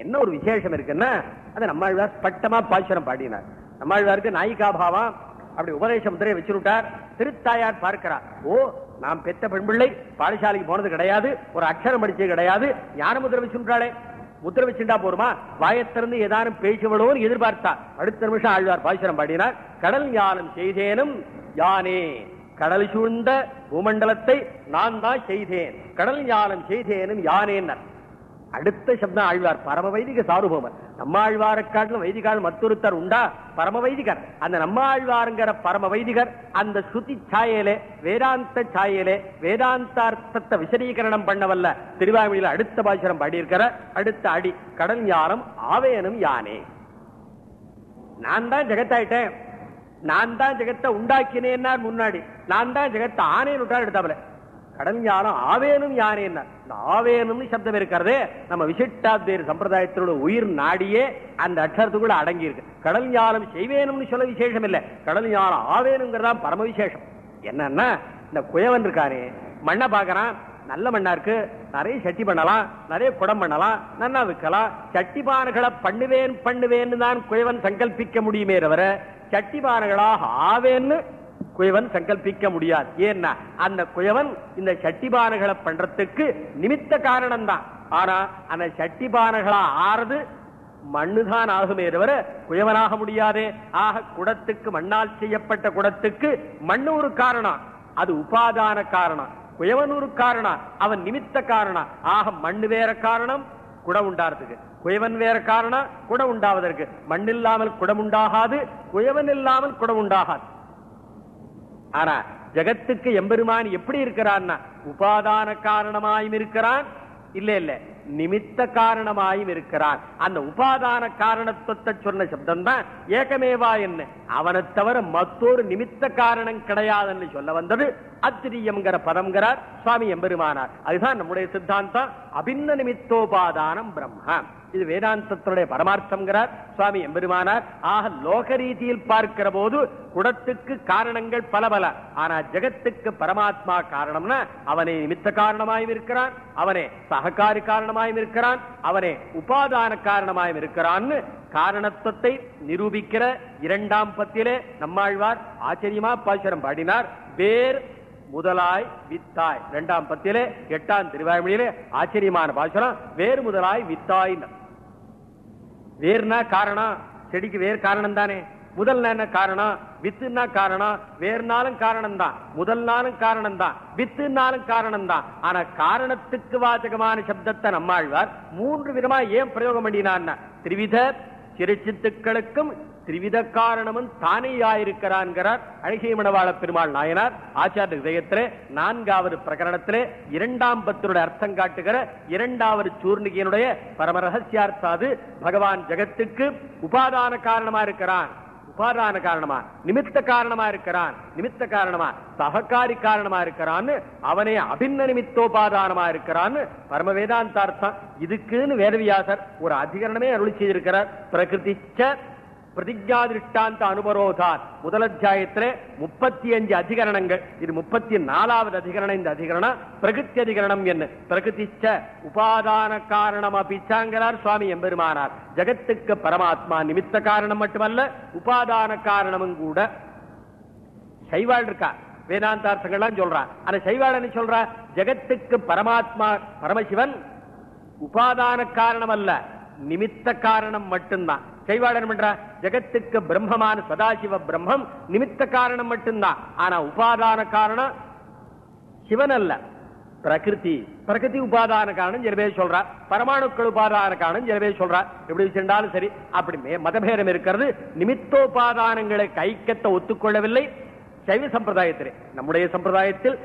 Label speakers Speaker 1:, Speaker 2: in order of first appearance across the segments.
Speaker 1: என்ன ஒரு விசேஷம் இருக்குன்னா அதை நம்மாழ்வார் பட்டமா பாசுரம் பாடினார். நம்மாழ்வாருக்கு நாயிகாபாவம் அப்படி உபதேச முத்திரையை வச்சுருட்டார். திருத்தாயார் பார்க்கிறார். ஓ நாம் பெத்த பெண்பிள்ளை பாடசாலைக்கு போனது கிடையாது ஒரு அக்ஷரம் படிச்சது கிடையாது ஞான முத்திரை வச்சுட்டாளே முத்திர வச்சுட்டா போருமா? வாயத்திறந்து ஏதானும் பேசுவடோன்னு எதிர்பார்த்தா அடுத்த நிமிஷம் ஆழ்வார் பாசுரம் பாடினார். கடல் ஞானம் செய்தேனும் யானே கடல் சூழ்ந்த பூமண்டலத்தை நான் தான் செய்தேன். கடல் ஞானம் செய்தேனும் யானேன்னர். அடுத்த சப்தம் ஆழ்வார் பரம வைதிக சாருபோமர். நம்ம ஆழ்வாரை காட்டிலும் வைதிகால் மற்றொருத்தர் உண்டா? பரம வைதிகர் அந்த நம்ம ஆழ்வாருங்கிற பரம வைதிகர் அந்த ஸ்ருதி சாயலே வேதாந்த சாயலே வேதாந்தார்த்தத்தை விசதீகரணம் பண்ணவல்ல. திருவாமியில் அடுத்த பாசுரம் பாடியிருக்கிற அடுத்த அடி கடல் ஞானம் ஆவேனும் யானே. நான் தான் ஜெகத்தாயிட்டேன். நான் தான் ஜெகத்தை உண்டாக்கினேன்னா முன்னாடி. நான் தான் ஜெகத்தை ஆனேன்னு விட்டா எடுத்தாப்புல. கடல் ஞானம் ஆவேனும் யானேன்னா இந்த ஆவேனும்னு சப்தம் இருக்கிறதே நம்ம விசிட்டாத்வேர் சம்பிரதாயத்தினோட உயிர் நாடியே அந்த அக்ஷரத்துக்குள்ள அடங்கி இருக்கு கடல் ஞானம் செய்வேனும்னு சொல்ல விசேஷம் இல்ல. கடல் ஞானம் ஆவேனுங்கிறதா பரம விசேஷம். என்னன்னா இந்த குயவன் இருக்கானே மண்ணை பாக்குறான் நல்ல மண்ணா இருக்கு நிறைய சட்டி பண்ணலாம் நிறைய குடம் பண்ணலாம் நன்னா விற்கலாம். சட்டிபானைகளை பண்ணுவேன் பண்ணுவேன்னு தான் குயவன் சங்கல்பிக்க முடியுமே தவிர சட்டிபானைகளாக ஆவேன்னு குயவன் சங்கல்பிக்க முடியாது. ஏன்னா அந்த குயவன் இந்த சட்டிபானைகளை பண்றதுக்கு நிமித்த காரணம் தான் ஆனா அந்த சட்டிபானைகளா ஆறது மண்ணுதான் ஆகுமே தவிர குயவனாக முடியாதே. ஆக குடத்துக்கு மண்ணால் செய்யப்பட்ட குடத்துக்கு மண்ணு ஒரு காரணம். அது உபாதான காரணம். குயவன் ஒரு காரணம். அவன் நிமித்த காரணம். ஆக மண்ணு வேற காரணம் குடம் உண்டாறதுக்கு. குயவன் வேற காரணம் குடம் உண்டாவதற்கு. மண் இல்லாமல் குடம் உண்டாகாது குயவன் இல்லாமல் குடம் உண்டாகாது. ஆனா ஜகத்துக்கு எம்பெருமான் எப்படி இருக்கிறான்னா உபாதான காரணமாயும் இருக்கிறான் இல்ல இல்ல நிமித்த காரணமாயும் இருக்கிறான். அந்த உபாதான காரணத்துவத்தை சொன்ன சப்தம் தான் ஏகமேவா என்ன? அவனை தவிர மற்றொரு நிமித்த காரணம் கிடையாதுன்னு சொல்ல வந்தது அத்திரியம்ங்கிற பதம்ங்கிறார் சுவாமி எம்பெருமானார். அதுதான் நம்முடைய சித்தாந்தம். அபின்ன நிமித்தோபாதானம் பிரம்ம. இது வேதாந்தத்தினுடைய பரமார்த்தம்ங்கிறார் சுவாமி எம்பெருமானார். ஆக லோக ரீதியில் பார்க்கிற போது குடத்துக்கு காரணங்கள் பல பல ஆனா ஜெகத்துக்கு பரமாத்மா காரணம்னா அவனை நிமித்த காரணமாயும் இருக்கிறான் அவனே சககாரி காரணமாயும் இருக்கிறான் அவனே உபாதான காரணமாயும் இருக்கிறான்னு காரணத்துவத்தை நிரூபிக்கிற இரண்டாம் பத்திலே நம்மாழ்வார் ஆச்சரியமா பாசுரம் பாடினார். வேர் முதலாய் வித்தாய். இரண்டாம் பத்திலே எட்டாம் திருவாய்மொழியிலே ஆச்சரியமான பாசுரம் வேறு முதலாய் வித்தாய் வேர்னா காரணம் செடிக்கு வேர் காரணம் தானே. முதல் என்ன காரணம்? வித்துன்னா காரணம் வேறுனாலும் காரணம் தான். முதல் நாளும் காரணம் தான். வித்துனாலும் காரணம் தான். ஆனா காரணத்துக்கு வாச்சகமான சப்தத்தை நம்மாழ்வார் மூன்று விதமா ஏன் பிரயோகம் பண்ணினான் திரிவித சிறுச்சித்துக்களுக்கும் திரிவித காரணமும் தானேயாயிருக்கிறான்கிறார் அழகிய மணவாள பெருமாள் நாயனார். ஆச்சாரிய ஹிருதயத்திலே நான்காவது பிரகரணத்திலே இரண்டாம் பத்தினுடைய அர்த்தம் காட்டுகிற இரண்டாவது சூர்ணிகையினுடைய பரம ரகசியார்த்தாது பகவான் ஜெகத்துக்கு உபாதான காரணமா இருக்கிறான் உபாதான காரணமா? நிமித்த காரணமா இருக்கிறான் நிமித்த காரணமா? சககாரி காரணமா இருக்கிறான்னு அவனே அபின்ன நிமித்தோபாதானமா இருக்கிறான்னு பரம வேதாந்தார்த்தம் இதுக்குன்னு வேதவியாசர் ஒரு அதிகரணமே அருள் செய்திருக்கிறார். பிரகிருதிச்ச பிரதிஜா திருஷ்டாந்த அனுபரோதார். முதல் அத்தியாயத்தில் முப்பத்தி அஞ்சு அதிகரணங்கள். இது முப்பத்தி நாலாவது அதிகரணம். இந்த அதிகரணம் பிரகிருத்தி அதிகரணம் என்ன? பிரகிருதிச்ச உபாதான காரணம் அபிச்சாங்கிறார் சுவாமி எம்பெருமானார். ஜகத்துக்கு பரமாத்மா நிமித்த காரணம் மட்டுமல்ல உபாதான காரணமும் கூட. சைவாள் இருக்கா? வேதாந்தார்த்தங்கள்லாம் சொல்றான் ஆனா சைவாள் என்ன சொல்றா? ஜகத்துக்கு பரமாத்மா பரமசிவன் உபாதான காரணம் அல்ல. நிமித்த காரணம் மட்டும்தான். செய்வாளன் பண்ற? ஜெகத்துக்கு பிரம்மமான சதாசிவ பிரம்மம் நிமித்த காரணம் மட்டும்தான். ஆனா உபாதான காரணம் சிவன் அல்ல பிரகிருதி. பிரகிருதி உபாதான காரணம் சில பேர் சொல்றா. பரமாணுக்கள் உபாதான காரணம் சில பேர் எப்படி சென்றாலும் சரி. அப்படி மே- மதபேதம் இருக்கிறது. நிமித்தோபாதானங்களை கைக்கத்த ஒத்துக்கொள்ளவில்லை. சைவ சம்பிரதாயத்திலே. நம்முடைய சம்பிரதாயத்தில்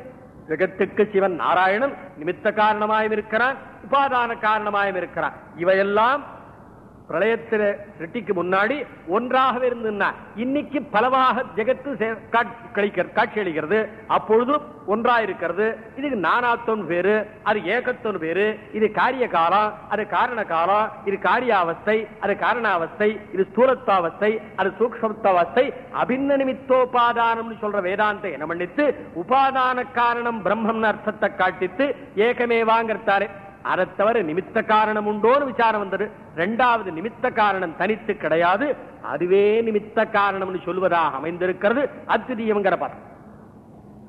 Speaker 1: ஜெகத்துக்கு சிவன் நாராயணன் நிமித்த காரணமாயும் இருக்கிறான் உபாதான காரணமாயும் இருக்கிறான். இவையெல்லாம் பிரளயத்தில் சிருஷ்டிக்கு முன்னாடி ஒன்றாகவே இருந்ததுன்னா இன்னைக்கு பலவாக ஜெகத்து காட்சி அளிக்கிறது அப்பொழுது ஒன்றா இருக்கிறது இதுக்கு நானாத்தோன் பேரு அது ஏகத்தோன் பேரு இது காரிய காலம் அது காரண காலம் இது காரியாவஸ்தை அது காரணாவஸ்தை இது ஸ்தூலத்தாவஸ்தை அது சூக்ஷ்மத்தாவஸ்தை அபின்ன நிமித்தோபாதானம்னு சொல்ற வேதாந்த என்ன மன்னித்து உபாதான காரணம் பிரம்மம்னு அர்த்தத்தை காட்டித்து ஏகமேவாங்கிறதாரு அதை தவிர நிமித்த காரணம் உண்டோன்னு விசாரம் வந்தது. ரெண்டாவது நிமித்த காரணம் தனித்து கிடையாது. அதுவே நிமித்த காரணம்னு சொல்வதாக அமைந்திருக்கிறது. அத்திரியம்ங்கிற பதம்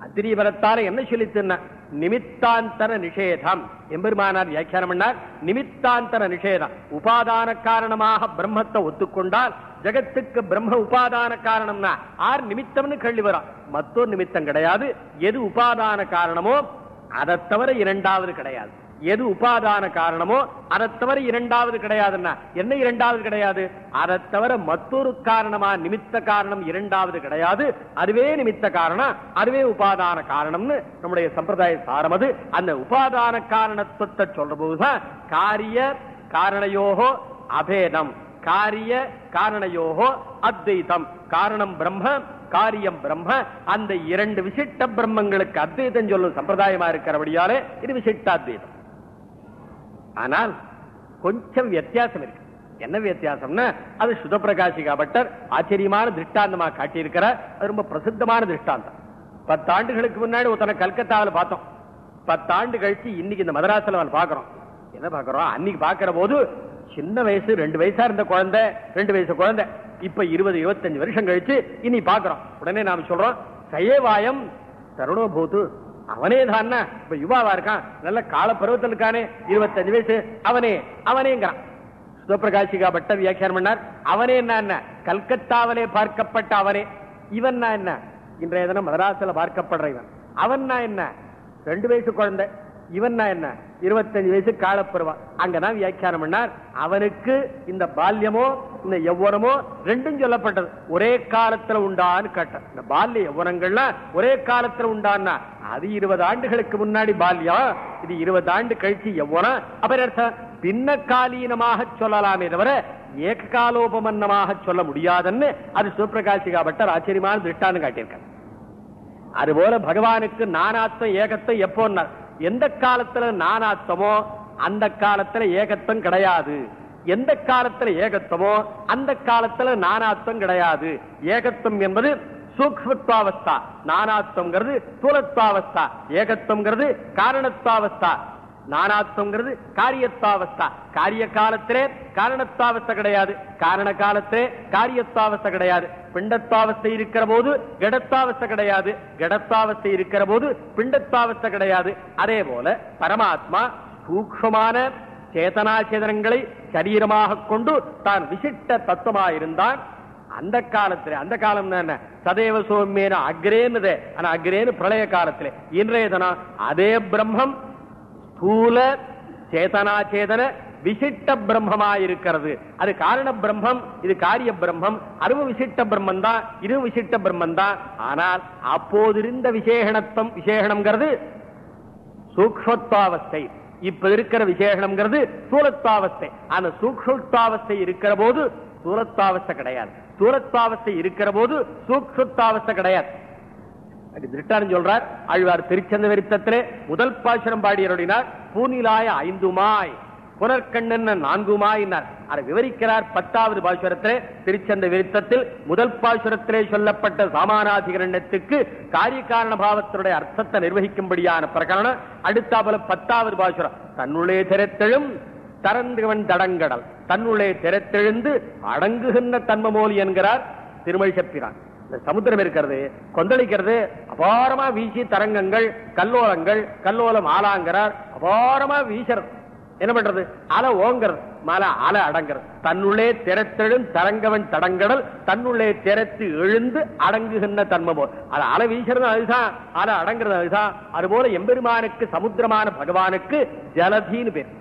Speaker 1: அத்திரியபலத்தால என்ன சொல்லித்திருந்த நிமித்தாந்தர நிஷேதம். எம்பெருமானார் வியாக்கியானம் பண்ணார். நிமித்தாந்தர நிஷேதம். உபாதான காரணமாக பிரம்மத்தை ஒத்துக்கொண்டால் ஜகத்துக்கு பிரம்ம உபாதான காரணம்னா ஆர் நிமித்தம்னு கேள்வி வரும். மற்றொரு நிமித்தம் கிடையாது. எது உபாதான காரணமோ அதை தவிர இரண்டாவது கிடையாது. எது உபாதான காரணமோ அதை தவிர இரண்டாவது கிடையாதுன்னா என்ன இரண்டாவது கிடையாது? அதை தவிர மற்றொரு காரணமா நிமித்த காரணம் இரண்டாவது கிடையாது. அதுவே நிமித்த காரணம் அதுவே உபாதான காரணம்னு நம்முடைய சம்பிரதாய சாரம் அது. அந்த உபாதான காரணத்துவத்தை சொல்ற போதுதான் காரிய காரணையோகோ அபேதம். காரிய காரணையோகோ அத்வைதம். காரணம் பிரம்ம காரியம் பிரம்ம. அந்த இரண்டு விசிட்ட பிரம்மங்களுக்கு அத்வைதம் சொல்லும் சம்பிரதாயமா இருக்கிறபடியாலே இது விசிட்டாத்வைதம் ஆனால் கொஞ்சம் வித்தியாசம் இருக்கு. என்ன வித்தியாசம்னா அது சுத பிரகாசிகா பட்டர் ஆச்சரியமான திருஷ்டாந்தமா காட்டியிருக்கிறார். அது ரொம்ப பிரசித்தமான திருஷ்டாந்தம். பத்தாண்டுகளுக்கு முன்னாடி ஒருத்தனை கல்கத்தாவில் பார்த்தோம். பத்தாண்டு கழிச்சு இன்னைக்கு இந்த மதராசில் அவன் பார்க்கிறோம். என்ன பார்க்கிறோம்? அன்னைக்கு பார்க்கிற போது சின்ன வயசு ரெண்டு வயசா இருந்த குழந்தை ரெண்டு வயசு குழந்தை. இப்ப இருபது இருபத்தஞ்சு வருஷம் கழிச்சு இனி பார்க்கிறோம். உடனே நாம சொல்றோம் சயவாயம் தருணோபூத்து அவனே தான் இப்ப யுவாவா இருக்கான். நல்ல கால பருவத்தில் இருக்கானே. இருபத்தஞ்சு வயசு. அவனே அவனேங்கிறான். சிவபிரகாஷிகா பட்ட வியாக்கியானம் பண்ணார். அவனே என்ன என்ன கல்கத்தாவிலே பார்க்கப்பட்ட அவனே. இவன் என்ன இன்றைய தினம் மதராசில பார்க்கப்படுற இவன். அவன் என்ன ரெண்டு வயசு குழந்தை. இவன் என்ன? இருபத்தஞ்சு வயசு காலப்பருவம். அங்கதான் வியாக்கியானம் பண்ணார். அவனுக்கு இந்த பால்யமோ இந்த யௌவனமோ ரெண்டும் சொல்லப்பட்டது. ஒரே காலத்துல உண்டான்னு கேட்டார். இந்த பால்ய யௌவனங்கள்லாம் ஒரே காலத்துல உண்டான்னா அது இருபது ஆண்டுகளுக்கு முன்னாடி பால்யம் இது இருபது ஆண்டு கழிச்சு யௌவனம். அப்புறம் அர்த்தம்? பின்னகாலீனமாக சொல்லலாமே தவிர ஏககாலோபமன்னமாக சொல்ல முடியாதுன்னு அது சிவபிரகாசிகா பட்டர் ஆச்சரியமான திருஷ்டான்னு காட்டியிருக்காங்க அதுபோல பகவானுக்கு நானாத்தம் ஏகத்தம் எப்போன்னா எந்த காலத்துல நானாத்தமோ அந்த காலத்துல ஏகத்துவம் கிடையாது. எந்த காலத்துல ஏகத்தமோ அந்த காலத்துல நானாத்தம் கிடையாது. ஏகத்தம் என்பது சூக்மத்வாவஸ்தா நானாத்வங்கிறது ஸ்தூலத்வாவஸ்தா ஏகத்துவங்கிறது காரணத்வாவஸ்தா. நானாத்வங்கிறது காரியத்தாவஸ்தா. காரிய காலத்திலே காரணத்தாவஸ்தை கிடையாது. காரண காலத்திலே காரியத்தாவஸ்தை கிடையாது. பிண்டத்தாவஸ்தை இருக்கிற போது கடத்தாவஸ்தை கிடையாது. கடத்தாவஸ்தை இருக்கிற போது பிண்டத்தாவஸ்தை கிடையாது. அதே போல பரமாத்மா சூக்ஷமான சேதனாச்சேதனங்களை சரீரமாக கொண்டு தான் விசிட்ட தத்துவமாயிருந்தான். அந்த காலத்துல அந்த காலம் என்ன? சதேவ சோமியன அக்ரேன்னு ஆனா அக்ரேன்னு பிரளய காலத்திலே. இன்றைய தினம் அதே பிரம்மம் ஸ்தூல சேதனாச்சேதன விசிட்ட பிரம்மமா இருக்கிறது அது காரண பிரம்மம் இது காரிய பிரம்மம். அருவ விசிட்ட பிரம்மன் தான் இதுவும் விசிட்ட பிரம்மன் தான் ஆனால் அப்போதிருந்த விசேஷணத்துவம் விசேஷணம்ங்கிறது சூக்ஷ்மத்வாவஸ்தை. இப்ப இருக்கிற விசேஷணம்ங்கிறது சூலத்வாவஸ்தை அந்த சூக்ஷ்மத்தாவஸ்தை இருக்கிற போது சூலத்வாவஸ்தை கிடையாது. சூலத்தாவஸ்தை இருக்கிற போது சூக்ஷ்மத்தாவஸ்தை கிடையாது. அது சொல்றார். ஆழ்வார் திருச்சந்த விருத்தத்திலே முதல் பாசுரம் பாடியருடினார் பூனிலாய ஐந்துமாய் புனர்கண்ணன் நான்குமாயினார். அதை விவரிக்கிறார் பத்தாவது பாசுரத்திலே. திருச்சந்த விருத்தத்தில் முதல் பாசுரத்திலே சொல்லப்பட்ட சாமானாதிகரணத்துக்கு காரிய காரண பாவத்தினுடைய அர்த்தத்தை நிர்வகிக்கும்படியான பிரகடனம் அடுத்த போல பத்தாவது பாசுரம் தன்னுள்ளே திறத்தெழும் தரந்துவன் தடங்கடல் தன்னுள்ளே திறத்தெழுந்து அடங்குகின்ற தன்மமோலி என்கிறார் திருமழிசப்பிரான் செப்பினான் சமுத்திரம் இருக்கிறது கொந்தளிக்கிறது அபாரமா வீசி தரங்கங்கள் கல்லோலங்கள் கல்லோலம் ஆலாங்கிறார் அபாரமா வீசறது. என்ன பண்றது? அலை ஓங்கிறது. மலை அலை அடங்கிறது. தன்னுள்ளே திறத்தெழும் தரங்கவன் தடங்கடல் தன்னுள்ளே திறத்து எழுந்து அடங்குகின்ற தன்மமோ அது அலை வீசுறது அதுதான். அலை அடங்குறது அதுதான். அதுபோல எம்பெருமானுக்கு சமுத்திரமான பகவானுக்கு ஜலதின்னு பேர்.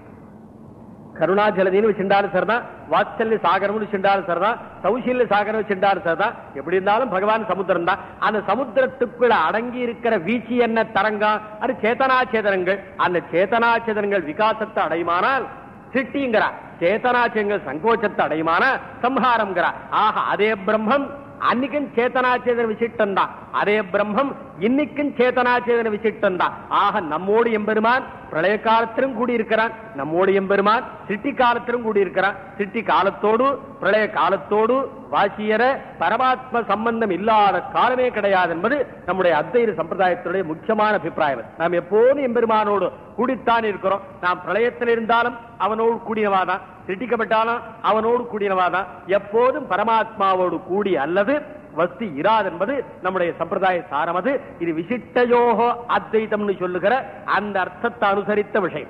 Speaker 1: கருணாஜலதின்னு வச்சுட்டாலும் சரிதான் வாத்சல்ய சாகரம்னு வச்சுட்டாலும் சரிதான் சௌசல்ய சாகரம் வச்சுட்டாலும் சரிதான். எப்படி இருந்தாலும் பகவான் சமுத்திரம் தான் அந்த சமுத்திரத்துக்குள்ள அடங்கி இருக்கிற வீச்சு என்ன தரங்கம்? அது சேதனாச்சேதனங்கள் அந்த சேதனாச்சேதனங்கள் விகாசத்தை அடையுமானால் சிட்டிங்கிறா சேதனாச்சேதங்கள் சங்கோச்சத்தை அடையுமான சம்ஹாரம்ங்கிறா ஆக அதே பிரம்மம் அன்னைக்கும் சேத்தனாச்சேதன விசிட்டம் தான் அதே பிரம்மம் இன்னைக்கும் சேதனா சேதன தான் ஆக நம்மோடு எம்பெருமான் பிரளய காலத்திலும் கூடியிருக்கிறான். நம்மோடு எம்பெருமான் சிட்டி காலத்திலும் கூடியிருக்கிறான். சிட்டி காலத்தோடு பிரளய காலத்தோடு வாசியர பரமாத்ம சம்பந்தம் இல்லாத காலமே கிடையாது என்பது நம்முடைய அத்தைய சம்பிரதாயத்தினுடைய முக்கியமான அபிப்பிராயம். நாம் எப்போதும் எம்பெருமானோடு கூடித்தான் இருக்கிறோம். நாம் பிரளயத்தில் இருந்தாலும் அவனோடு கூடியவாதான். திட்டிக்கப்பட்டாலும் அவனோடு கூடியவாதான் எப்போதும் பரமாத்மாவோடு கூடி அல்லது வஸ்து இராது என்பது நம்முடைய சம்பிரதாய சாரம் அது. இது விசிட்டயோகோ அத்வைதம்னு சொல்லுகிற அந்த அர்த்தத்தை அனுசரித்த விஷயம்.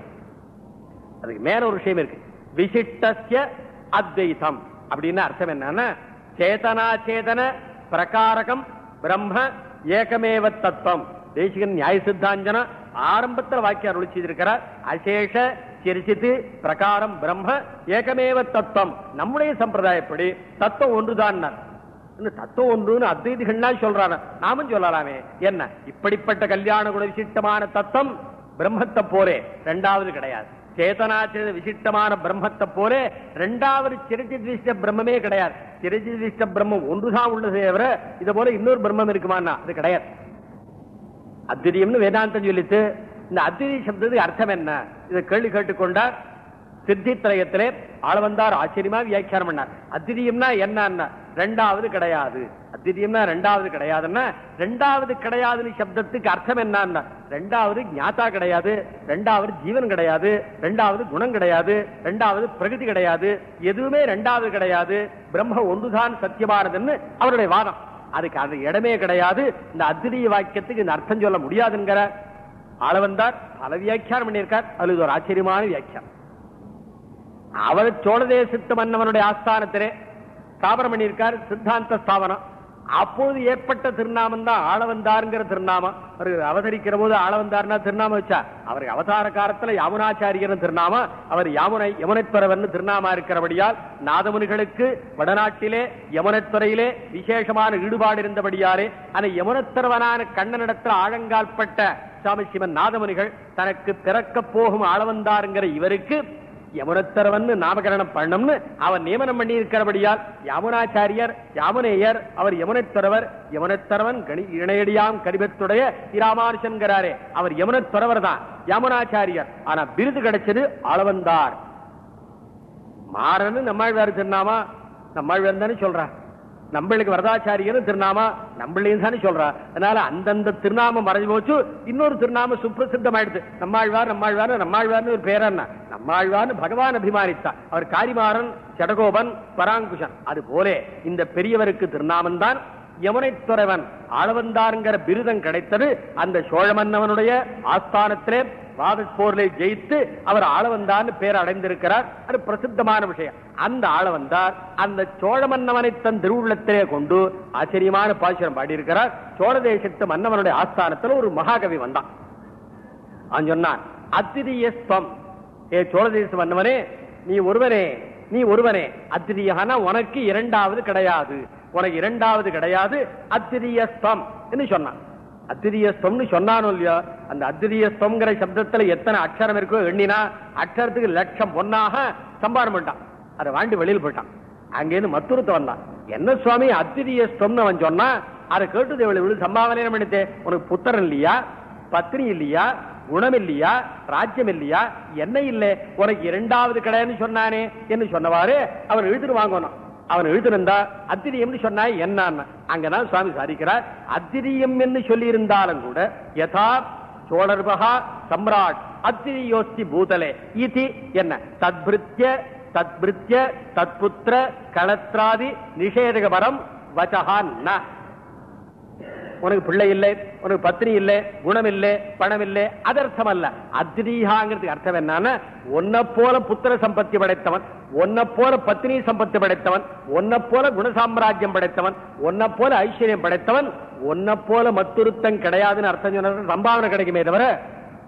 Speaker 1: அதுக்கு மேல ஒரு விஷயம் இருக்கு. விசிட்டசிய அத்வைதம் அப்படின்னு அர்த்தம் என்னன்னா சேதனா சேதன பிரகாரகம் பிரம்ம ஏகமேவ தத்துவம். தேசிகன் நியாய சித்தாஞ்சன ஆரம்பத்தில் வாக்கியம் அருள் செய்திருக்கிறார். அசேஷ சிரிச்சித்து பிரகாரம் பிரம்ம ஏகமேவ தத்துவம். நம்முடைய சம்பிரதாயப்படி தத்துவம் ஒன்றுதான் தத்துவம் ஒன்றுன்னு அத்வைதிகள்லாம் சொல்றாங்க. நாமும் சொல்லலாமே. என்ன? இப்படிப்பட்ட கல்யாண குண விசிஷ்டமான தத்துவம் பிரம்மத்தை போரே ரெண்டாவது கிடையாது. சேதனாச்சிர விசிஷ்டமான பிரம்மத்தை போரே ரெண்டாவது சிரச்சித் திருஷ்ட பிரம்மமே கிடையாது. சிரச்சித் பிரம்மம் ஒன்றுதான் உள்ளது தவிர இதை போல இன்னொரு பிரம்மம் இருக்குமான்னா? அது கிடையாது. அத்திரியம்னு வேதாந்தம் சொல்லித்து இந்த அத்திரிய சப்தத்துக்கு அர்த்தம் என்ன? இதை கேள்வி கேட்டுக்கொண்டார். சித்தித்திரயத்திலே ஆளவந்தார் ஆச்சரியமா வியாக்கியானம் பண்ணார். அத்திரியம்னா என்ன ரெண்டாவது கிடையாது. அத்திரியம்னா ரெண்டாவது கிடையாதுன்னா ரெண்டாவது கிடையாதுன்னு சப்தத்துக்கு அர்த்தம் என்னன்னா ரெண்டாவது ஞாத்தா கிடையாது ரெண்டாவது ஜீவன் கிடையாது ரெண்டாவது குணம் கிடையாது ரெண்டாவது பிரகதி கிடையாது எதுவுமே ரெண்டாவது கிடையாது பிரம்ம ஒன்றுதான் சத்தியமானதுன்னு அவருடைய வாதம். அதுக்கு அது இடமே கிடையாது இந்த அத்திரிய வாக்கியத்துக்கு இந்த அர்த்தம் சொல்ல முடியாதுங்கிற ஆளவந்தார் பல வியாக்கியானம் பண்ணியிருக்கார் அது ஒரு ஆச்சரியமான வியாக்கியானம் அவர் சோழதேசத்து மன்னவனுடைய ஆஸ்தானத்திலே ஸ்தாபனம் பண்ணியிருக்கார் சித்தாந்த ஸ்தாபனம். அப்போது ஏற்பட்ட திருநாமம் தான் ஆளவந்தாருங்கிற திருநாமம். அவர் அவதரிக்கிற போது ஆளவந்தார்னா திருநாமம் வச்சா அவருக்கு அவதார காலத்துல யாமுனாச்சாரியர் திருநாமம் அவர் யாமுனை யமுனைத்துறவன் திருநாமா இருக்கிறபடியால் நாதமுனிகளுக்கு வடநாட்டிலே யமுனைத்துறையிலே விசேஷமான ஈடுபாடு இருந்தபடியாரே அந்த யமுனத்துறவனான கண்ணனிடத்தில் ஆழங்கால்பட்ட சுவாமி சிவன் நாதமுனிகள் தனக்கு பிறக்க போகும் ஆளவந்தாருங்கிற இவருக்கு யமுனத்தரவன் நாமகரணம் பண்ணம்னு அவர் நியமனம் பண்ணி இருக்கிறபடியால் யமுனாச்சாரியர் யாமுனேயர் அவர் யமுனத்தரவர் யமுனத்தரவன் இணையடியாம் கடிபத்துடைய இராமானுஷன்கிறாரே அவர் யமுனத்தரவர் தான் யமுனாச்சாரியர். ஆனா விருது கிடைச்சது அளவந்தார் மாறன்னு நம்மாழ்வார் சொன்னாமா? நம்மாழ்வார் தானே சொல்றான் நம்மளுக்கு வரதாச்சாரியர் திருநாமா நம்மளையும் தானே சொல்றா. அதனால அந்தந்த திருநாமம் மறைஞ்சு போச்சு இன்னொரு திருநாம சுப்பிரசித்தமாயிடுது. நம்மாழ்வார் நம்மாழ்வார் நம்மாழ்வார்னு ஒரு பேர் நம்மாழ்வார்னு பகவான் அபிமானித்தான் அவர் காரிமாறன் சடகோபன் பராங்குஷன் அது போலே இந்த பெரியவருக்கு திருநாமம் தான் யமுனைத்துறைவன் அளவந்தாருங்கிற பிருதம் கிடைத்தது அந்த சோழ மன்னவனுடைய ஆஸ்தானத்திலே வாதப் ஜெயித்து அவர் ஆளவந்தான்னு பேர் அடைந்திருக்கிறார். அது பிரசித்தமான விஷயம். அந்த ஆளவந்தார் அந்த சோழ மன்னவனை தன் திருவுள்ளத்திலே கொண்டு ஆச்சரியமான பாசுரம் பாடியிருக்கிறார். சோழ தேசத்து மன்னவனுடைய ஆஸ்தானத்தில் ஒரு மகாகவி வந்தான். அவன் சொன்னான் அத்திரியஸ்தம். ஏ சோழ தேச மன்னவனே நீ ஒருவனே நீ ஒருவனே அத்திரியகான உனக்கு இரண்டாவது கிடையாது. உனக்கு இரண்டாவது கிடையாது அத்திரியஸ்தம் என்று சொன்னான். அத்திரியஸ்தம்னு சொன்னானோ இல்லையோ அந்த அத்திரியஸ்தம்ங்கிற சப்தத்துல எத்தனை அக்ஷரம் இருக்கோ எண்ணினா அக்ஷரத்துக்கு லட்சம் பொன்னாக சம்பாரம் பண்ணிட்டான். அதை வாண்டி வெளியில் போயிட்டான். அங்கேருந்து மத்துருத்த வந்தான். என்ன சுவாமி அத்திரியஸ்தம்னு அவன் சொன்னா அதை கேட்டு இவ்வளவு சம்பாவனை பண்ணிட்டே உனக்கு புத்திரன் இல்லையா பத்னி இல்லையா குணம் இல்லையா ராஜ்யம் இல்லையா என்ன இல்லை உனக்கு இரண்டாவது கிடையாதுன்னு சொன்னானே என்று சொன்னவாறு அவர் எழுதிட்டு வாங்கணும். அவன் எழுதிருந்தா அத்திரியம் சொன்னா என்ன அங்கதான் சுவாமி சாதிக்கிறார் அத்திரியம் என்று சொல்லி இருந்தாலும் கூட யதா சோழர்பகா சம்ராட் அத்திரியோஸ்தி பூதலே. இது என்ன? தத்பிருத்திய தத்பிருத்திய தத்புத்திர களத்ராதி நிஷேதகபரம் வச்சகா வச்சகான் உனக்கு பிள்ளை இல்லை உனக்கு பத்னி இல்லை குணம் இல்லை பணம் இல்லை அது அர்த்தம் அல்ல. அத்ரீகாங்கிறதுக்கு அர்த்தம் என்னன்னா ஒன்ன போல புத்திர சம்பத்தி படைத்தவன் ஒன்ன போல பத்னி சம்பத்தி படைத்தவன் ஒன்ன போல குணசாம்ராஜ்யம் படைத்தவன் ஒன்ன போல ஐஸ்வர்யம் படைத்தவன் ஒன்ன போல மத்துருத்தம் கிடையாதுன்னு அர்த்தம் சொன்ன சம்பாவனை கிடைக்குமே தவிர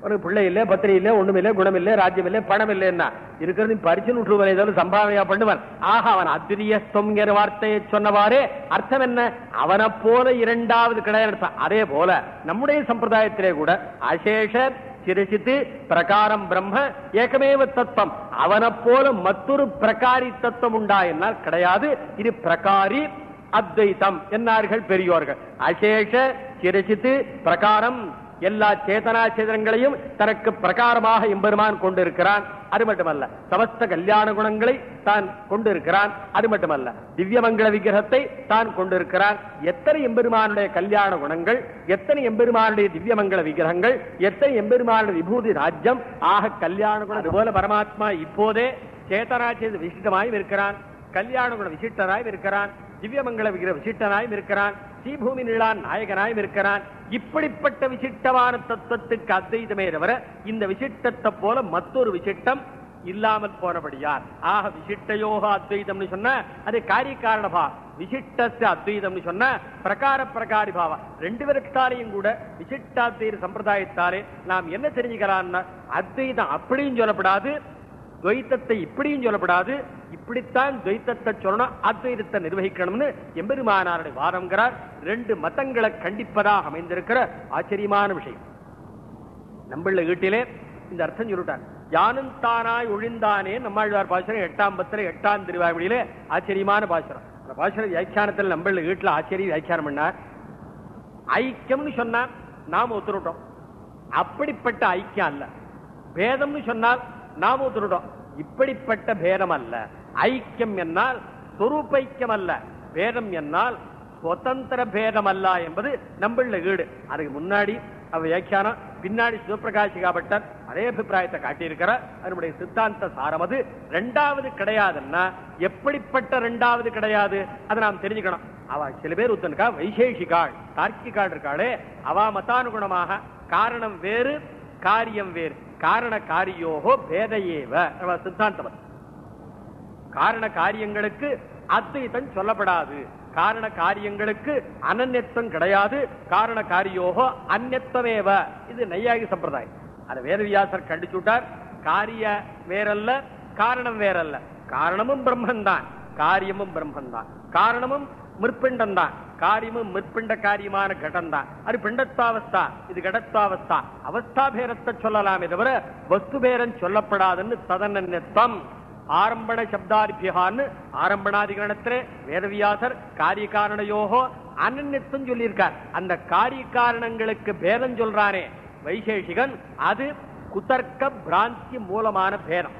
Speaker 1: உனக்கு பிள்ளை இல்ல பத்திரி இல்ல ஒண்ணும் இல்ல குணம் இல்ல ராஜ்யம் இல்ல பணம் இல்லைன்னா இருக்கிறது பரிசு நூற்றுவனை ஏதாவது சம்பாவனையா பண்ணுவான். ஆக அவன் அத்திரியஸ்தம்ங்கிற வார்த்தையை சொன்னவாறே அர்த்தம் என்ன? அவனை போல இரண்டாவது கிடையாது அதே போல நம்முடைய சம்பிரதாயத்திலே கூட அசேஷ சிரசித்து பிரகாரம் பிரம்ம ஏகமேவ தத்துவம். அவனை போல மற்றொரு பிரகாரி தத்துவம் உண்டா என்னால் கிடையாது. இது பிரகாரி அத்வைதம் என்னார்கள் பெரியோர்கள்? அசேஷ சிரசித்து பிரகாரம் எல்லா சேதனா சேதனங்களையும் தனக்கு பிரகாரமாக எம்பெருமான் கொண்டிருக்கிறான். அது மட்டுமல்ல சமஸ்த கல்யாண குணங்களை தான் கொண்டிருக்கிறான். அது மட்டுமல்ல திவ்யமங்கள விக்கிரகத்தை தான் கொண்டிருக்கிறான். எத்தனை எம்பெருமானுடைய கல்யாண குணங்கள் எத்தனை எம்பெருமானுடைய திவ்யமங்கள விக்கிரகங்கள் எத்தனை எம்பெருமானுடைய விபூதி ராஜ்யம். ஆக கல்யாண குணம் அதுபோல பரமாத்மா இப்போதே சேதனாச்சேத விசிஷ்டமாயும் இருக்கிறான். கல்யாண குண விசிஷ்டராயும் இருக்கிறான். திவ்யமங்கள விக்கிர விசிஷ்டனாயும் இருக்கிறான். ஸ்ரீபூமி நிலான் நாயகனாயும் இருக்கிறான். இப்படிப்பட்ட விசிட்டமான தத்துவத்துக்கு அத்வைதமே தவிர இந்த விசிட்டத்தை போல மற்றொரு விசிட்டம் இல்லாமல் போனபடியார் ஆக விசிஷ்டயோக அத்வைதம்னு சொன்ன அது காரிய காரணபா விசிஷ்டஸ்ய அத்வைதம்னு சொன்ன பிரகார பிரகாரி பாவா. ரெண்டு பேருக்காலையும் கூட விசிட்டாத்வைத சம்பிரதாயத்தாலே நாம் என்ன தெரிஞ்சுக்கலாம்னா அத்வைதம் அப்படியும் சொல்லப்படாது துவைத்தத்தை இப்படியும் சொல்லப்படாது. இப்படித்தான் துவைத்தத்தை சொல்லணும் அத்வைதத்தை நிர்வகிக்கணும்னு எம்பெருமானாருடைய வாதம்ங்கிறார். ரெண்டு மதங்களை கண்டிப்பதாக அமைந்திருக்கிற ஆச்சரியமான விஷயம். நம்மள வீட்டிலே இந்த அர்த்தம் சொல்லிட்டார். யானும் தானாய் ஒழிந்தானே நம்மாழ்வார் பாசுரம் எட்டாம் பத்திர எட்டாம் திருவாய்மொழியிலே ஆச்சரியமான பாசுரம். அந்த பாசுர வியாக்கியானத்தில் நம்மள வீட்டுல ஆச்சரிய வியாக்கியானம் பண்ணார். ஐக்கியம்னு சொன்னா நாம ஒத்துருட்டோம். அப்படிப்பட்ட ஐக்கியம் அல்ல. பேதம்னு சொன்னால் நாம ஒத்துருட்டோம் இப்படிப்பட்ட பேதம் அல்ல. ஐக்கியம் என்னால் சொரூபைக்கியம் அல்ல. பேதம் என்னால் சுதந்திர பேதம் அல்ல என்பது நம்மள ஈடு. அதுக்கு முன்னாடி அவ வியாக்கியானம் பின்னாடி சிவபிரகாசிகா பட்டர் அதே அபிப்பிராயத்தை காட்டியிருக்கிறார் அதனுடைய சித்தாந்த சாரம் அது. ரெண்டாவது கிடையாதுன்னா எப்படிப்பட்ட ரெண்டாவது கிடையாது? அதை நாம் தெரிஞ்சுக்கணும். அவ சில பேர் ஒருத்தனுக்கா வைசேஷிகாள் தார்க்கிகாள் இருக்காளே அவ மதானுகுணமாக காரணம் வேறு காரியம் வேறு. காரண காரியோகோ பேதையேவ. நம்ம சித்தாந்தம் காரண காரியங்களுக்கு அத்வைதம் சொல்லப்படாது. காரண காரியங்களுக்கு அனன்யத்துவம் கிடையாது. காரண காரியோகோ அந்நத்தமேவ இது நையாகி சம்பிரதாயம். அதை வேதவியாசர் கண்டிச்சு விட்டார். காரிய வேறல்ல காரணம் வேறல்ல. காரணமும் பிரம்மன் தான் காரியமும் பிரம்மன் தான் காரணமும் மிற்பிண்டம் தான் காரியமும் மிற்பிண்ட காரியமான கடம் தான் அது பிண்டத்தாவஸ்தா இது கடத்தாவஸ்தா. அவஸ்தா பேரத்தை சொல்லலாமே தவிர வஸ்து பேரம் சொல்லப்படாதுன்னு ததனன்யத்துவம் ஆரம்பண சப்தாரிபியகான்னு ஆரம்பணாதிகரணத்திலே வேதவியாசர் காரிய காரணயோகோ அனன்யத்துவம் சொல்லியிருக்கார். அந்த காரிய காரணங்களுக்கு பேதம் சொல்றானே வைசேஷிகன் அது குதர்க்க பிராந்தி மூலமான பேதம்.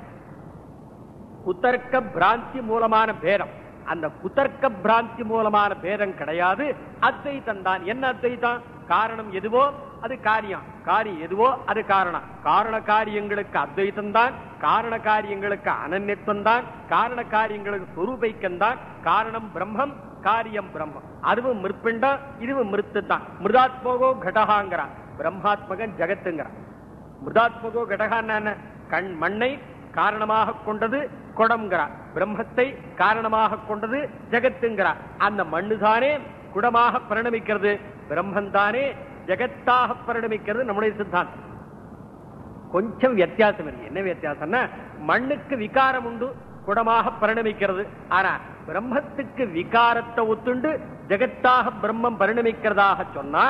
Speaker 1: குதர்க்க பிராந்தி மூலமான பேதம். அந்த குதர்க்க பிராந்தி மூலமான பேதம் கிடையாது. அத்வைத்தம் தான். என்ன அத்வைத்தம்? காரணம் எதுவோ? அது காரியம். காரியம் எதுவோ? அது காரணம். காரண காரியங்களுக்கு அத்வைத்தம் தான். காரண காரியங்களுக்கு அனன்யத்துவம் தான். காரண காரியங்களுக்கு சொரூபைக்கம் தான். காரணம் பிரம்மம் காரியம் பிரம்மம். அதுவும் மிருப்பிண்டம் இதுவும் மிருத்து தான். மிருதாத்மகோ கடகாங்கிறான். பிரம்மாத்மகன் ஜகத்துங்கிறான். மிருதாத்மகோ கடகான்னு என்ன? கண் மண்ணை காரணமாக கொண்டது குடம்ங்கிறார் பிரம்மத்தை காரணமாக கொண்டது ஜெகத்துங்கிறார் அந்த மண்ணுதானே குடமாக பரிணமிக்கிறது. பிரம்மந்தானே ஜெகத்தாக பரிணமிக்கிறது நம்முடைய சித்தாந்தம். கொஞ்சம் வித்தியாசம் இருக்கு. என்ன வித்தியாசம்னா மண்ணுக்கு விகாரம் உண்டு குடமாக பரிணமிக்கிறது. ஆனா பிரம்மத்துக்கு விகாரத்தை ஒத்துண்டு ஜெகத்தாக பிரம்மம் பரிணமிக்கிறதாக சொன்னா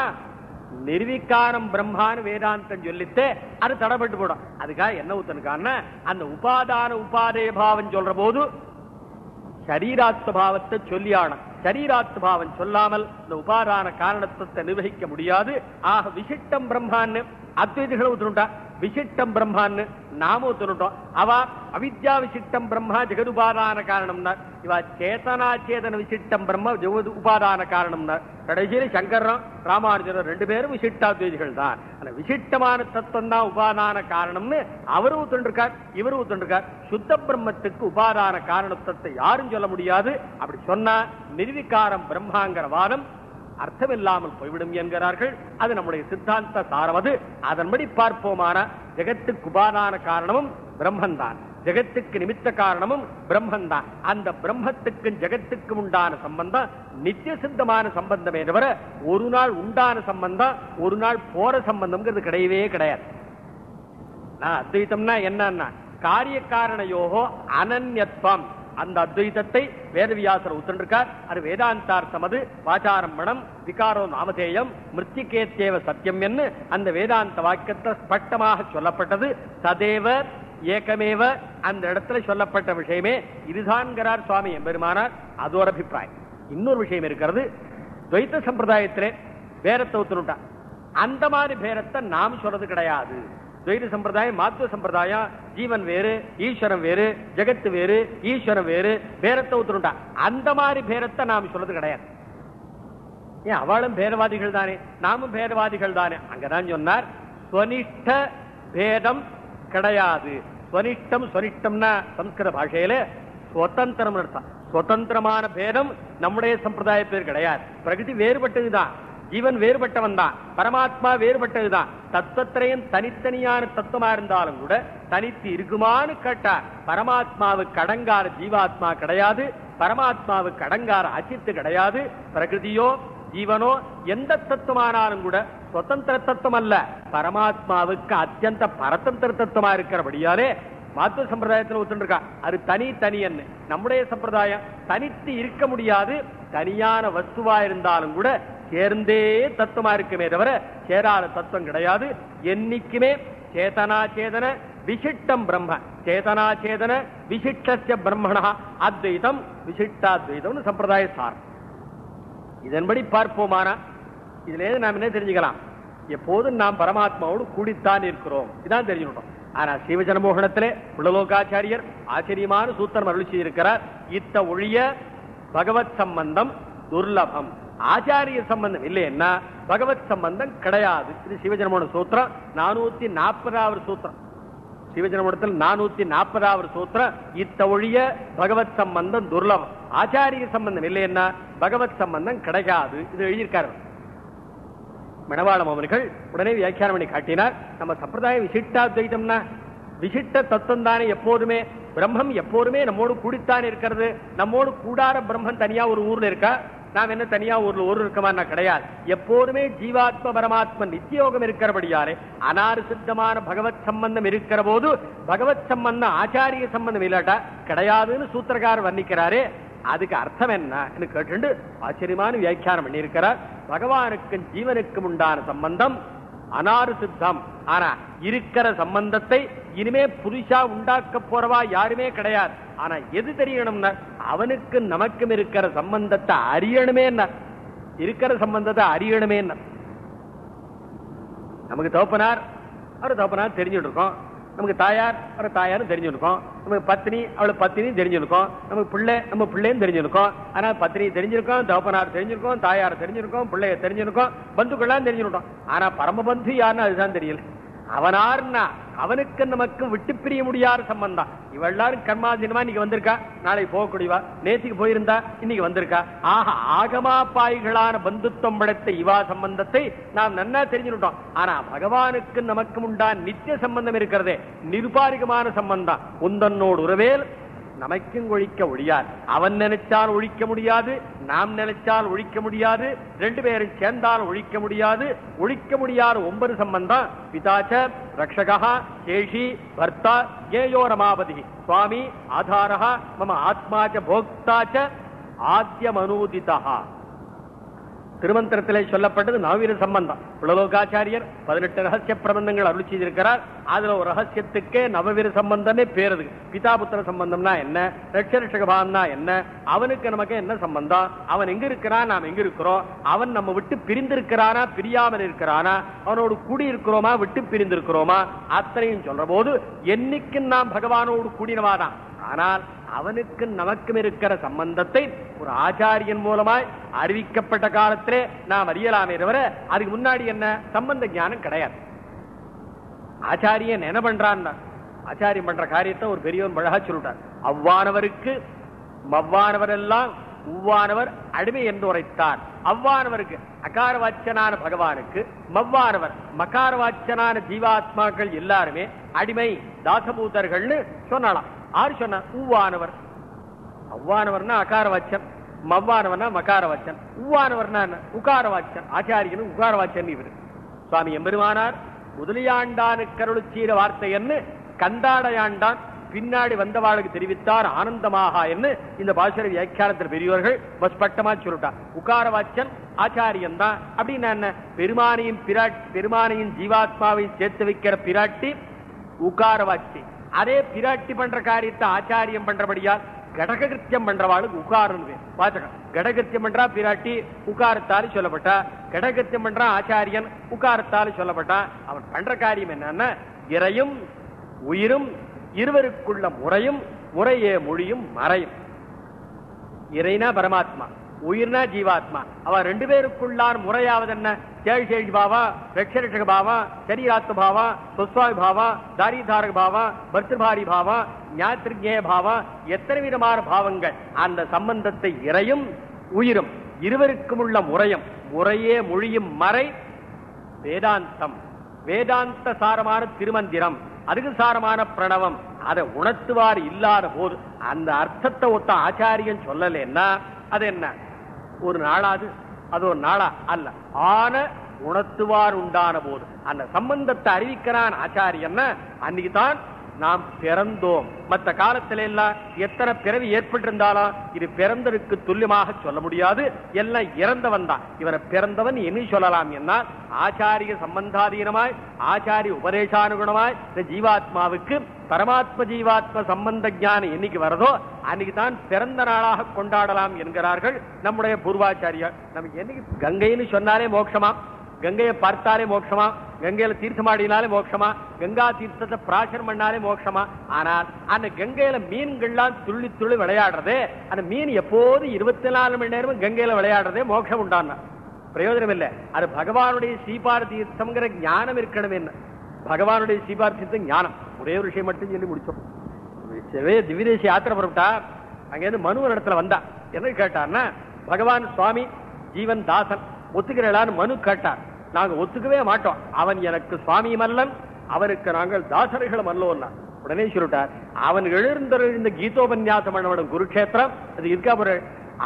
Speaker 1: நிர்விகாரம் பிரம்மான்னு வேதாந்தம் சொல்லித்து அது தடப்பட்டு போடும். அதுக்காக என்ன ஊத்தனுக்கான அந்த உபாதான உபாதேய பாவம் சொல்ற போது சரீராத்மபாவத்தை சொல்லியானும் சரீராத்மபாவம் சொல்லாமல் இந்த உபாதான காரணத்துவத்தை நிர்வகிக்க முடியாது. ஆக விசிட்டம் பிரம்மான்னு அத்வைதிகளை ஊத்துனுட்டா விசிஷ்டம் பிரம்மான்னு நாம ஊத்துனுட்டோம் அவ அவித்யா விசிட்டம் பிரம்மா ஜெகதுபாதான காரணம்னா இவ சேதனா சேதன விசிட்டம் பிரம்ம ஜெகது உபாதான காரணம்னா. கடைசியில சங்கரம் ராமானுஜரம் ரெண்டு பேரும் விசிஷ்டாத்வைதிகள் தான். ஆனா விசிட்டமான தத்துவம் தான் உபாதான காரணம்னு அவரும் ஊத்துண்டிருக்கார் இவரும் ஊத்துண்டிருக்கார் சுத்த பிரம்மத்துக்கு உபாதான காரணத்துவத்தை யாரும் சொல்ல முடியாது. அப்படி சொன்னா நிர்விகாரம் பிரம்மாங்கிற வாதம் அர்த்தமில்லாமல் போய்விடும் என்கிறார்கள். அது நம்முடைய சித்தாந்த சாரவது அதன்படி பார்ப்போமான ஜெகத்துக்கு உபாதான காரணமும் பிரம்மந்தான். ஜெகத்துக்கு நிமித்த காரணமும் பிரம்மந்தான். அந்த பிரம்மத்துக்கும் ஜெகத்துக்கும் உண்டான சம்பந்தம் நித்திய சித்தமான சம்பந்தமே தவிர ஒரு நாள் உண்டான சம்பந்தம் ஒரு நாள் போற சம்பந்தம்ங்கிறது கிடையவே கிடையாது. நான் அத்வைத்தம்னா என்னன்னா காரிய காரணயோகோ அனன்யத்வம். அந்த அத்வைதத்தை வேதவியாசர் உத்தன்றிருக்கார் அது வேதாந்தார் அது வாச்சாரம்பணம் விகாரோ நாமதேயம் மிருத்திகேத்தேவ சத்தியம் என்று அந்த வேதாந்த வாக்கியத்தை ஸ்பட்டமாக சொல்லப்பட்டது. சதேவ ஏகமேவ அந்த இடத்துல சொல்லப்பட்ட விஷயமே இதுதான்கிறார் சுவாமி எம்பெருமானார். அது ஒரு அபிப்பிராயம். இன்னொரு விஷயம் இருக்கிறது. துவைத்த சம்பிரதாயத்திலே பேரத்தை ஒத்துனுட்டான் அந்த மாதிரி பேரத்தை நாம் சொல்றது கிடையாது. துவைத சம்பிரதாயம் மாத்துவ சம்பிரதாயம் ஜீவன் வேறு ஈஸ்வரன் வேறு ஜெகத்து வேறு ஈஸ்வரன் வேறு பேரத்தை ஊத்துருண்டா அந்த மாதிரி பேரத்தை நாம் சொல்றது கிடையாது. ஏன் அவளும் பேரவாதிகள் தானே நாமும் பேரவாதிகள் தானே. அங்கதான் சொன்னார் ஸ்வனிஷ்ட பேதம் கிடையாது. ஸ்வனிஷ்டம் ஸ்வனிஷ்டம்னா சம்ஸ்கிருத பாஷையில சுதந்திரம் அர்த்தம். சுதந்திரமான பேதம் நம்முடைய சம்பிரதாய பேர் கிடையாது. பிரகிருதி வேறுபட்டதுதான். ஜீவன் வேறுபட்டவன் தான். பரமாத்மா வேறுபட்டதுதான் தத்துவத்திரையும் தனித்தனியான தத்துவமா இருந்தாலும் கூட தனித்து இருக்குமான்னு கேட்டார் பரமாத்மாவுக்கு அடங்கார ஜீவாத்மா கிடையாது. பரமாத்மாவுக்கு அடங்கார அச்சித்து கிடையாது. பிரகிருதியோ ஜீவனோ எந்த தத்துவமானாலும் கூட சுதந்திர தத்துவம் அல்ல பரமாத்மாவுக்கு அத்தியந்த பரதந்திர தத்துவமா இருக்கிறபடியாலே மாத்து சம்பிரதாயத்தில் ஒத்துருக்கா அது தனி தனி என்ன நம்முடைய சம்பிரதாயம் தனித்து இருக்க முடியாது. தனியான வஸ்துவா இருந்தாலும் கூட சேர்ந்தே தத்துவமா இருக்குமே தவிர சேராத தத்துவம் கிடையாது. என்னைக்குமே சேதனா சேதன விசிஷ்டம் பிரம்ம. சேதனா சேதன விசிஷ்ட பிரம்மணா. அத்வைதம் விசிஷ்டாத்வைதம்னு சம்பிரதாய சார் இதன்படி பார்ப்போமானா? இதுல நாம் என்ன தெரிஞ்சுக்கலாம்? எப்போதும் நாம் பரமாத்மாவோடு கூடித்தான் இருக்கிறோம். இதான் தெரிஞ்சுட்டோம் ஆனா சிவஜனமோகனத்திலே புலலோகாச்சாரியர் ஆச்சரியமான சூத்திரம் அருள் செய்திருக்கிறார். இத்த ஒழிய பகவத் சம்பந்தம் துர்லபம். ஆச்சாரிய சம்பந்தம் இல்லைன்னா பகவத் சம்பந்தம் கிடையாது. இது சிவஜனமோகன சூத்திரம். நானூத்தி நாற்பதாவது சூத்திரம். சிவஜனமோடத்தில் நானூத்தி நாற்பதாவது சூத்திரம். இத்த ஒழிய பகவத் சம்பந்தம் துர்லபம். ஆச்சாரிய சம்பந்தம் இல்லைன்னா பகவத் சம்பந்தம் கிடைக்காது. இது எழுதியிருக்காரு. மணவாளம் அவர்கள் உடனே வியாக்கியானம் பண்ணி காட்டினார் நம்ம சம்பிரதாயம் விசிஷ்டாத்வைதம்னா விசிட்ட தத்துவம் தானே எப்போதுமே. பிரம்மம் எப்போதுமே நம்மோடு கூடித்தான் இருக்கிறது. நம்மோடு கூடார பிரம்மம் தனியா ஒரு ஊர்ல இருக்கா? நாம் என்ன தனியா ஊர்ல ஒரு இருக்கமா கிடையாது. எப்போதுமே ஜீவாத்ம பரமாத்ம நித்தியோகம் இருக்கிறபடியாலே அனாறு சித்தமான பகவத் சம்பந்தம் இருக்கிற போது பகவத் சம்பந்தம் ஆச்சாரிய சம்பந்தம் இல்லாட்டா கிடையாதுன்னு சூத்திரக்காரர் வர்ணிக்கிறாரே. அதுக்கு அர்த்தம் என்ன கேட்டு ஆச்சரியமான வியாக்கியானம் பண்ணியிருக்கிறார். பகவானுக்கும் ஜீவனுக்கும் உண்டான சம்பந்தம் அனாறு சித்தம் ஆனா இருக்கிற சம்பந்தத்தை இனிமே புதுசா உண்டாக்க போறவா யாருமே கிடையாது. ஆனா எது தெரியணும்னா அவனுக்கு நமக்கும் இருக்கிற சம்பந்தத்தை அறியணுமே இருக்கிற சம்பந்தத்தை அறியணுமே நமக்கு தோப்பனார் அவர் தோப்பனார் தெரிஞ்சுட்டு இருக்கோம். நமக்கு தாயார் அவரை தாயாரும் தெரிஞ்சிருக்கோம். நமக்கு பத்தினி அவளை பத்தினி தெரிஞ்சிருக்கோம். நமக்கு பிள்ளை நம்ம பிள்ளையும் தெரிஞ்சிருக்கோம். ஆனா பத்தினி தெரிஞ்சிருக்கோம் தகப்பனார் தெரிஞ்சிருக்கோம் தாயார் தெரிஞ்சிருக்கோம் பிள்ளைய தெரிஞ்சிருக்கோம் பந்துக்கள்லாம் தெரிஞ்சிருக்கோம் ஆனா பரமபந்து யாருன்னு அதுதான் தெரியல. அவனார்னா அவனுக்கு நமக்கு விட்டு பிரிய முடியாத சம்பந்தம் இவெல்லாரும் கர்மாதீனமா இன்னைக்கு வந்திருக்கா? நாளைக்கு போகக்கூடியவா நேற்றுக்கு போயிருந்தா இன்னைக்கு வந்திருக்கா? ஆக ஆகமா பாய்களான பந்துத்துவம் படைத்த இவா சம்பந்தத்தை நாம் நன்னா தெரிஞ்சுட்டோம் ஆனா பகவானுக்கு நமக்கு உண்டா நித்திய சம்பந்தம் இருக்கிறதே. நிருபாரிகமான சம்பந்தம் உந்தன்னோடு உறவேல் நமக்கும் ஒழிக்க ஒழியாது. அவன் நினைச்சால் ஒழிக்க முடியாது நாம் நினைச்சால் ஒழிக்க முடியாது ரெண்டு பேரும் சேர்ந்தால் ஒழிக்க முடியாது. ஒழிக்க முடியாத ஒன்பது சம்பந்தம் பிதாச்ச ரக்ஷகா சேஷி பர்த்தா ஏயோ ரமாபதி சுவாமி ஆதாரா மம ஆத்மாச்ச போக்தாச்ச ஆத்தியமனூதிதா திருமந்திரத்திலே சொல்லப்பட்டது நவீன சம்பந்தம். புலலோகாச்சாரியர் பதினெட்டு ரகசிய பிரபந்தங்கள் அருள் செய்திருக்கிறார். அதுல ஒரு ரகசியத்துக்கே நவவீர சம்பந்தமே பேருது பிதாபுத்திர சம்பந்தம்னா என்ன? ரட்சரிஷகபான்னா என்ன? அவனுக்கு நமக்கு என்ன சம்பந்தம்? அவன் எங்க இருக்கிறான்? நாம் எங்க இருக்கிறோம்? அவன் நம்ம விட்டு பிரிந்திருக்கிறானா? பிரியாமல் இருக்கிறானா? அவனோடு கூடி இருக்கிறோமா விட்டு பிரிந்திருக்கிறோமா? அத்தனையும் சொல்ற போது என்னைக்கும் நாம் பகவானோடு கூடினவாதான். ஆனால் அவனுக்கு நமக்கும் இருக்கிற சம்பந்தத்தை ஒரு ஆச்சாரியன் மூலமாய் அறிவிக்கப்பட்ட காலத்திலே நாம் அறியலாமே தவிர அதுக்கு முன்னாடி என்ன? சம்பந்த ஞானம் கிடையாது. ஆச்சாரியன் என்ன பண்றான் ஆச்சாரியம் பண்ற காரியத்தை ஒரு பெரியவர் அழகா சொல்லிட்டார். அவ்வானவருக்கு மவ்வானவர் எல்லாம் உவ்வானவர் அடிமை என்று உரைத்தார். அவ்வானவருக்கு அகாரவாச்சனான பகவானுக்கு மவ்வானவர் மகாரவாச்சனான ஜீவாத்மாக்கள் எல்லாருமே அடிமை தாசபூதர்கள்னு சொன்னாலாம் ஆறு சொன்ன ஊவானவர் அவ்வானவர்னா அகார வாச்சன் மவ்வானவர்னா மகாரவாச்சன் ஊவானவர்னா என்ன உகாரவாச்சன் ஆச்சாரியனும் உகாரவாச்சன் இவர் சுவாமி எம்பெருமானார் முதலியாண்டானுக்கு கருளுச்சீர வார்த்தை என்ன கந்தாடையாண்டான் பின்னாடி வந்தவாளுக்கு தெரிவித்தார் ஆனந்தமாக என்று இந்த பாசுர வியாக்கியானத்தில் பெரியவர்கள் சொல்லிட்டான் சொல்லிட்டார் உகாரவாச்சன் ஆச்சாரியன் தான் அப்படின்னா என்ன பெருமானியின் பிராட் பெருமானியின் ஜீவாத்மாவை சேர்த்து வைக்கிற பிராட்டி உகாரவாச்சி அதே பிராட்டி பண்ற காரியத்தை ஆச்சாரியம் பண்றபடியால் கடககிருத்தியம் பண்றவாளுக்கு உகாரன்னு பாத்துக்கலாம் கடககிருத்தியம் பண்றா பிராட்டி உகாரத்தால் சொல்லப்பட்டா. கடககிருத்தியம் பண்றா ஆச்சாரியன் உகாரத்தால் சொல்லப்பட்டா. அவன் பண்ற காரியம் என்னன்னா இறையும் உயிரும் இருவருக்குள்ள முறையும் முறையே மொழியும் மறையும். இறைனா பரமாத்மா. உயிர்னா ஜீவாத்மா. அவ ரெண்டு பேருக்குள்ளார் முறையாவது என்ன சேஷேஷ் பாவம் ரட்சரட்சக பாவம் சரீராத்ம பாவம் சுஸ்வாமி பாவம் தாரிதாரக பாவம் பர்திருபாரி பாவம் ஞாத்திருஞேய பாவம் எத்தனை விதமான பாவங்கள்? அந்த சம்பந்தத்தை இறையும் உயிரும் இருவருக்கும் உள்ள முறையும் முறையே மொழியும் மறை வேதாந்தம். வேதாந்த சாரமான திருமந்திரம் அதுக்கு சாரமான பிரணவம் அதை உணர்த்துவார் இல்லாத போது அந்த அர்த்தத்தை ஒத்த ஆச்சாரியன் சொல்லலைன்னா அது என்ன? ஒரு நாளாது அது ஒரு நாளா அல்ல. ஆன உணர்த்துவார் உண்டான போது. அந்த சம்பந்தத்தை அறிவிக்கிறான் ஆச்சாரியன்னா அன்னைக்கு தான் நாம் பிறந்தோம். மற்ற காலத்தில எல்லாம் எத்தனை பிறவி ஏற்பட்டிருந்தாலும் இது பிறந்தருக்கு துல்லியமாக சொல்ல முடியாது. எல்லாம் இறந்தவன் தான். இவனை பிறந்தவன் என்ன சொல்லலாம் என்ன ஆச்சாரிய சம்பந்தாதீனமாய் ஆச்சாரிய உபதேசானுகுணமாய் இந்த ஜீவாத்மாவுக்கு பரமாத்ம ஜீவாத்ம சம்பந்த ஞானம் என்னைக்கு வரதோ அன்னைக்கு தான் பிறந்த நாளாக கொண்டாடலாம் என்கிறார்கள் நம்முடைய பூர்வாச்சாரியார். நமக்கு என்னைக்கு கங்கைன்னு சொன்னாலே மோட்சமா? கங்கையை பார்த்தாலே மோட்சமா? கங்கையில தீர்த்தமாடினாலே மோட்சமா கங்கா தீர்த்தத்தை பிராசனம் பண்ணாலே மோட்சமா. ஆனால் அந்த கங்கையில மீன்கள்லாம் துள்ளி துள்ளி விளையாடுறதே அந்த மீன் எப்போது இருபத்தி நாலு மணி நேரமும் கங்கையில விளையாடுறதே மோட்சம் உண்டான பிரயோஜனம் இல்லை. அது பகவானுடைய சீபார தீர்த்தம்ங்கிற ஞானம் இருக்கணும் என்ன? பகவானுடைய சீபார தீர்த்தம் ஞானம். ஒரே ஒரு விஷயம் மட்டும் சொல்லி முடிச்சோம். சரி, திவ்யதேசி யாத்திரை புறப்பட்டா அங்கேருந்து மனு இடத்துல வந்தா. என்ன கேட்டார்னா பகவான் சுவாமி ஜீவன் தாசன் ஒத்துக்கிறலான்னு மனு கேட்டார். நாங்க ஒத்துக்கவே மாட்டோம். அவன் எனக்கு சுவாமி மல்லன் அவனுக்கு நாங்கள் தாசர்கள் அல்லோன்னா உடனே சொல்லிட்டார் அவன் எழுந்திருந்த கீதோபன்யாசம் பண்ணவனும் குருக்ஷேத்திரம் அது இருக்காபுர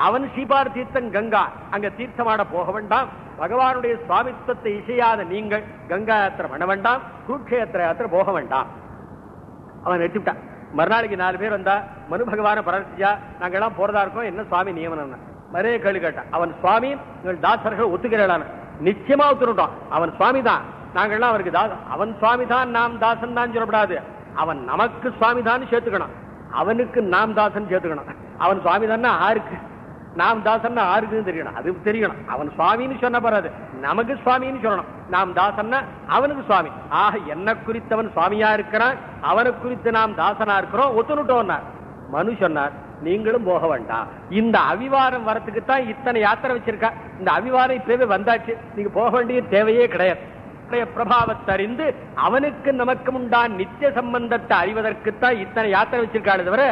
Speaker 1: அவன் ஸ்ரீபார் தீர்த்தம் கங்கா அங்க தீர்த்தமாட போக வேண்டாம். பகவானுடைய சுவாமித்துவத்தை இசையாத நீங்கள் கங்கா யாத்திரை பண்ண வேண்டாம் குருக்ஷேத்திர யாத்திரை போக வேண்டாம். அவன் எடுத்துட்டான் மறுநாளைக்கு நாலு பேர் வந்தா மனு பகவான பரர்த்தியா நாங்க எல்லாம் போறதா இருக்கோம் என்ன சுவாமி நியமனம் மரே கேள்வி கேட்டான். அவன் சுவாமி எங்கள் தாசர்கள் ஒத்துக்கிறான் நிச்சயமா ஒத்துருட்டோம் அவன் சுவாமி தான் நாங்கள்லாம் அவருக்கு தாசன் அவன் சுவாமி தான் நாம் தாசன் தான் சொல்லப்படாது. அவன் நமக்கு சுவாமி தான் சேர்த்துக்கணும். அவனுக்கு நாம் தாசன் சேர்த்துக்கணும். அவன் சுவாமி தானே ஆருக்கு? நாம் தாசன்னா ஆருக்குன்னு தெரியணும். அது தெரியணும். அவன் சுவாமின்னு சொன்ன போறாது. நமக்கு சுவாமின்னு சொல்லணும். நாம் தாசன்னா அவனுக்கு சுவாமி. ஆக என்ன குறித்தவன் சுவாமியா இருக்கிறான். அவனை குறித்து நாம் தாசனா இருக்கிறோம். ஒத்துனுட்டோம்னார் மனு சொன்னார் நீங்களும் போக வேண்டாம். இந்த அவிவாரம் வரத்துக்கு தான் இத்தனை யாத்திரை வச்சிருக்கா? இந்த அவிவாரம் இப்பவே வந்தாச்சு. நீங்க போக வேண்டிய தேவையே கிடையாது. பிரபாவத்தை அறிந்து அவனுக்கு நமக்கு உண்டான் நித்திய சம்பந்தத்தை அறிவதற்குத்தான் இத்தனை யாத்திரை வச்சிருக்காள் தவிர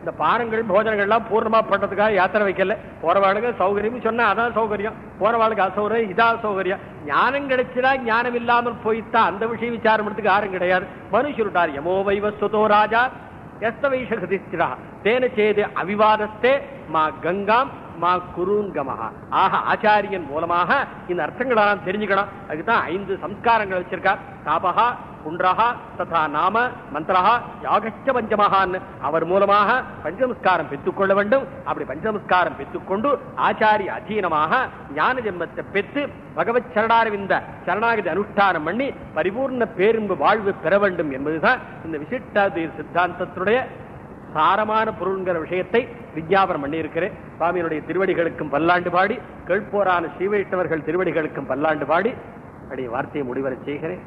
Speaker 1: இந்த பானங்கள் போஜனங்கள்லாம் பூர்ணமா பண்றதுக்காக யாத்திரை வைக்கல. போறவாளுக்கு சௌகரியம் சொன்னா அதான் சௌகரியம். போறவாளுக்கு அசௌகரியம் இதான் சௌகரியம். ஞானம் கிடைச்சதா ஞானம் இல்லாமல் போய்த்தா அந்த விஷயம் விசாரம் பண்றதுக்கு யாரும் கிடையாது. மனுஷருட்டார் யமோ வைவஸ்வதோ ராஜா எஸ்தவைஷதிஸ்திரா தேன சேது அவிவாதஸ்தே மா கங்காம் மா குருங்கமஹா ஆக ஆச்சாரியன் மூலமாக இந்த அர்த்தங்களெல்லாம் தெரிஞ்சுக்கணும். அதுக்குதான் ஐந்து சம்ஸ்காரங்கள் வச்சிருக்கார் தாபகா குன்றஹா ததா நாம மந்திரஹா யாகச்ச பஞ்சமகான்னு அவர் மூலமாக பஞ்சநமஸ்காரம் பெற்றுக்கொள்ள வேண்டும். அப்படி பஞ்சநமஸ்காரம் பெற்றுக்கொண்டு ஆச்சாரிய அதீனமாக ஞான ஜென்மத்தை பெற்று பகவத் சரணாரவிந்த சரணாகதி அனுஷ்டானம் பண்ணி பரிபூர்ண பேரும்பு வாழ்வு பெற வேண்டும் என்பதுதான் இந்த விசிஷ்டாத்வைத சித்தாந்தத்துடைய சாரமான பொருள்ங்கிற விஷயத்தை விஞ்ஞாபனம் பண்ணியிருக்கிறேன். சுவாமியினுடைய திருவடிகளுக்கும் பல்லாண்டு பாடி கேட்போரான ஸ்ரீவைஷ்ணவர்கள் திருவடிகளுக்கும் பல்லாண்டு பாடி அப்படி வார்த்தையை முடிவரை செய்கிறேன்.